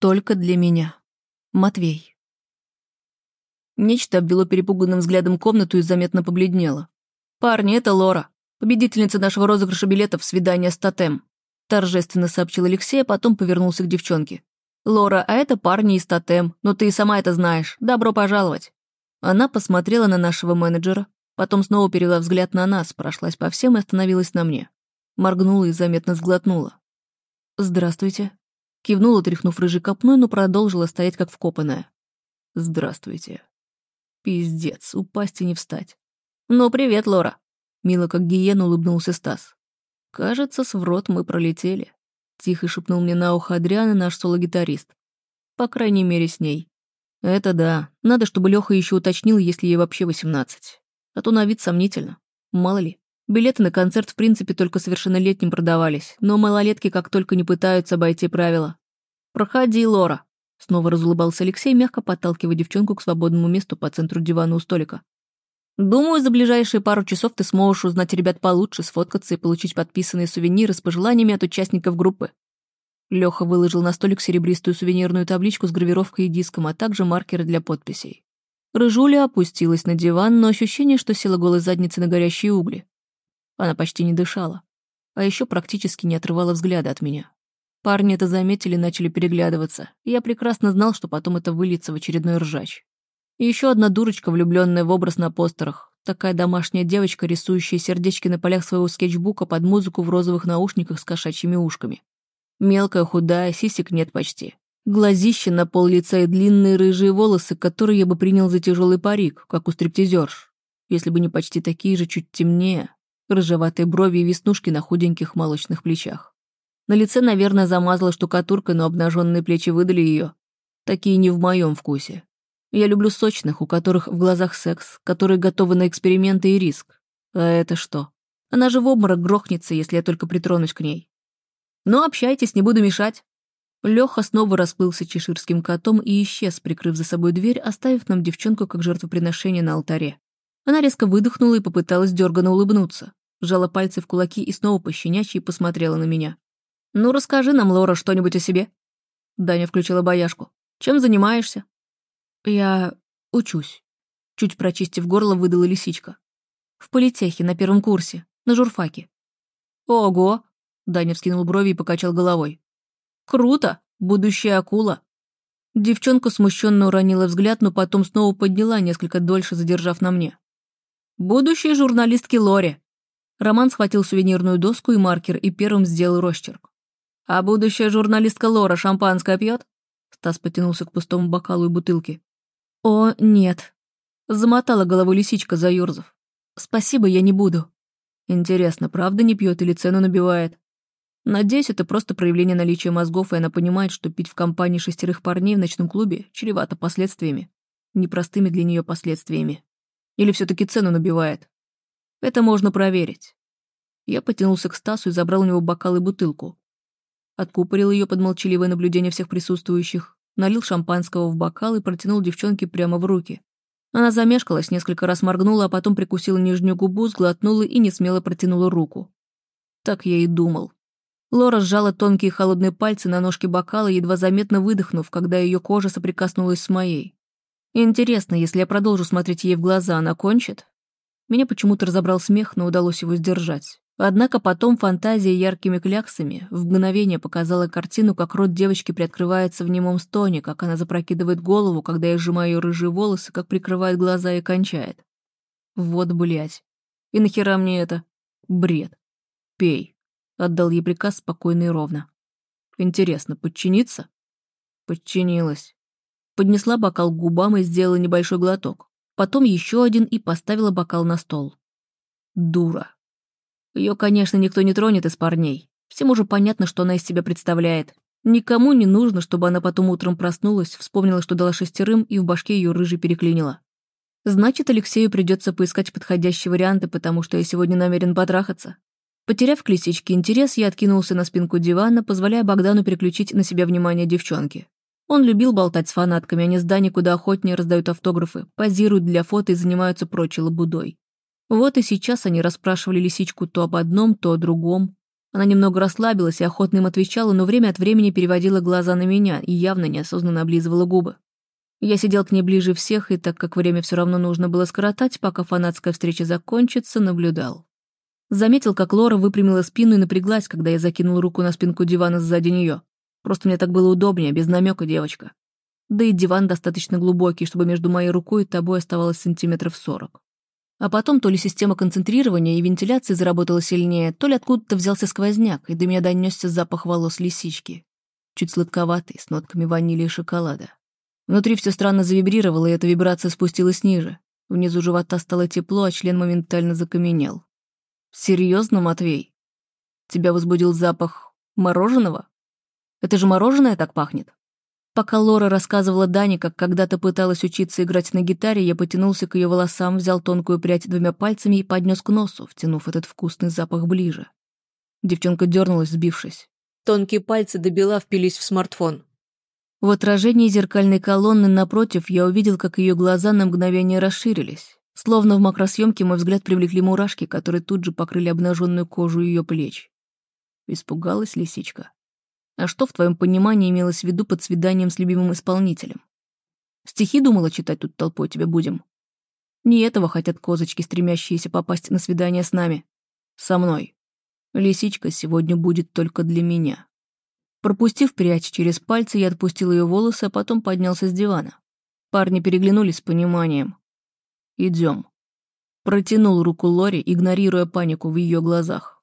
Только для меня. Матвей. Нечто обвело перепуганным взглядом комнату и заметно побледнело. «Парни, это Лора, победительница нашего розыгрыша билетов свидание с Тотем», торжественно сообщил Алексей, а потом повернулся к девчонке. «Лора, а это парни из Тотем, но ты и сама это знаешь. Добро пожаловать». Она посмотрела на нашего менеджера, потом снова перевела взгляд на нас, прошлась по всем и остановилась на мне. Моргнула и заметно сглотнула. «Здравствуйте», — кивнула, тряхнув рыжей копной, но продолжила стоять как вкопанная. «Здравствуйте», Пиздец, упасть и не встать. «Ну, привет, Лора!» Мило как гиена улыбнулся Стас. «Кажется, с в рот мы пролетели», — тихо шепнул мне на ухо Адриана, наш соло-гитарист. «По крайней мере, с ней». «Это да. Надо, чтобы Лёха еще уточнил, если ей вообще восемнадцать. А то на вид сомнительно. Мало ли. Билеты на концерт в принципе только совершеннолетним продавались, но малолетки как только не пытаются обойти правила. «Проходи, Лора», Снова разулыбался Алексей, мягко подталкивая девчонку к свободному месту по центру дивана у столика. «Думаю, за ближайшие пару часов ты сможешь узнать ребят получше, сфоткаться и получить подписанные сувениры с пожеланиями от участников группы». Лёха выложил на столик серебристую сувенирную табличку с гравировкой и диском, а также маркеры для подписей. Рыжуля опустилась на диван, но ощущение, что села голой задницей на горящие угли. Она почти не дышала, а еще практически не отрывала взгляда от меня. Парни это заметили и начали переглядываться, и я прекрасно знал, что потом это выльется в очередной ржач. И еще одна дурочка, влюбленная в образ на постерах. Такая домашняя девочка, рисующая сердечки на полях своего скетчбука под музыку в розовых наушниках с кошачьими ушками. Мелкая, худая, сисек нет почти. Глазище на пол лица и длинные рыжие волосы, которые я бы принял за тяжелый парик, как у стриптизерш, если бы не почти такие же, чуть темнее, рыжеватые брови и веснушки на худеньких молочных плечах. На лице, наверное, замазала штукатуркой, но обнаженные плечи выдали ее. Такие не в моем вкусе. Я люблю сочных, у которых в глазах секс, которые готовы на эксперименты и риск. А это что? Она же в обморок грохнется, если я только притронусь к ней. Ну, общайтесь, не буду мешать. Леха снова расплылся чеширским котом и исчез, прикрыв за собой дверь, оставив нам девчонку как жертвоприношение на алтаре. Она резко выдохнула и попыталась дерганно улыбнуться. Сжала пальцы в кулаки и снова пощенячьи посмотрела на меня. «Ну, расскажи нам, Лора, что-нибудь о себе». Даня включила бояшку. «Чем занимаешься?» «Я учусь», — чуть прочистив горло, выдала лисичка. «В политехе, на первом курсе, на журфаке». «Ого!» — Даня вскинул брови и покачал головой. «Круто! Будущая акула!» Девчонка смущенно уронила взгляд, но потом снова подняла, несколько дольше задержав на мне. «Будущей журналистки Лори!» Роман схватил сувенирную доску и маркер и первым сделал росчерк. «А будущая журналистка Лора шампанское пьет?» Стас потянулся к пустому бокалу и бутылке. «О, нет». Замотала головой лисичка, заёрзав. «Спасибо, я не буду». Интересно, правда не пьет или цену набивает? Надеюсь, это просто проявление наличия мозгов, и она понимает, что пить в компании шестерых парней в ночном клубе чревато последствиями. Непростыми для нее последствиями. Или все таки цену набивает? Это можно проверить. Я потянулся к Стасу и забрал у него бокал и бутылку. Откупорил ее под молчаливое наблюдение всех присутствующих, налил шампанского в бокал и протянул девчонке прямо в руки. Она замешкалась, несколько раз моргнула, а потом прикусила нижнюю губу, сглотнула и несмело протянула руку. Так я и думал. Лора сжала тонкие холодные пальцы на ножке бокала, едва заметно выдохнув, когда ее кожа соприкоснулась с моей. Интересно, если я продолжу смотреть ей в глаза, она кончит? Меня почему-то разобрал смех, но удалось его сдержать. Однако потом фантазия яркими кляксами в мгновение показала картину, как рот девочки приоткрывается в немом стоне, как она запрокидывает голову, когда я сжимаю ее рыжие волосы, как прикрывает глаза и кончает. Вот, блядь. И нахера мне это? Бред. Пей. Отдал ей приказ спокойно и ровно. Интересно, подчиниться? Подчинилась. Поднесла бокал к губам и сделала небольшой глоток. Потом еще один и поставила бокал на стол. Дура. Ее, конечно, никто не тронет из парней. Всем уже понятно, что она из себя представляет. Никому не нужно, чтобы она потом утром проснулась, вспомнила, что дала шестерым, и в башке ее рыжий переклинила. Значит, Алексею придется поискать подходящие варианты, потому что я сегодня намерен потрахаться. Потеряв к интерес, я откинулся на спинку дивана, позволяя Богдану переключить на себя внимание девчонки. Он любил болтать с фанатками, они с Дани куда охотнее раздают автографы, позируют для фото и занимаются прочей лабудой. Вот и сейчас они расспрашивали лисичку то об одном, то о другом. Она немного расслабилась и охотно им отвечала, но время от времени переводила глаза на меня и явно неосознанно облизывала губы. Я сидел к ней ближе всех, и так как время все равно нужно было скоротать, пока фанатская встреча закончится, наблюдал. Заметил, как Лора выпрямила спину и напряглась, когда я закинул руку на спинку дивана сзади нее. Просто мне так было удобнее, без намека, девочка. Да и диван достаточно глубокий, чтобы между моей рукой и тобой оставалось сантиметров сорок. А потом то ли система концентрирования и вентиляции заработала сильнее, то ли откуда-то взялся сквозняк, и до меня донесся запах волос лисички. Чуть сладковатый, с нотками ванили и шоколада. Внутри все странно завибрировало, и эта вибрация спустилась ниже. Внизу живота стало тепло, а член моментально закаменел. «Серьезно, Матвей? Тебя возбудил запах мороженого? Это же мороженое так пахнет?» Пока Лора рассказывала Дане, как когда-то пыталась учиться играть на гитаре, я потянулся к ее волосам, взял тонкую прядь двумя пальцами и поднес к носу, втянув этот вкусный запах ближе. Девчонка дернулась, сбившись. Тонкие пальцы добила впились в смартфон. В отражении зеркальной колонны напротив я увидел, как ее глаза на мгновение расширились. Словно в макросъемке мой взгляд привлекли мурашки, которые тут же покрыли обнаженную кожу ее плеч. Испугалась лисичка. А что в твоем понимании имелось в виду под свиданием с любимым исполнителем? Стихи думала читать тут толпой тебе будем? Не этого хотят козочки, стремящиеся попасть на свидание с нами. Со мной. Лисичка сегодня будет только для меня. Пропустив прядь через пальцы, я отпустил ее волосы, а потом поднялся с дивана. Парни переглянулись с пониманием. Идем. Протянул руку Лори, игнорируя панику в ее глазах.